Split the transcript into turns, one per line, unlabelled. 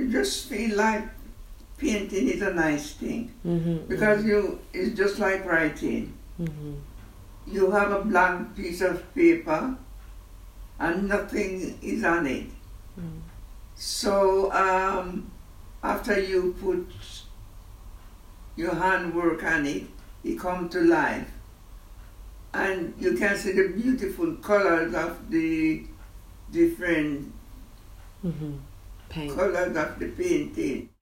you just feel like painting is a nice thing
Mm-hmm.
because you it's just like writing.
Mm-hmm.
You have a blank piece of paper and nothing is on it.
Mm.
So um, after you put your handwork on it, it come to life. And you can see the beautiful colors of the different
Mm-hmm.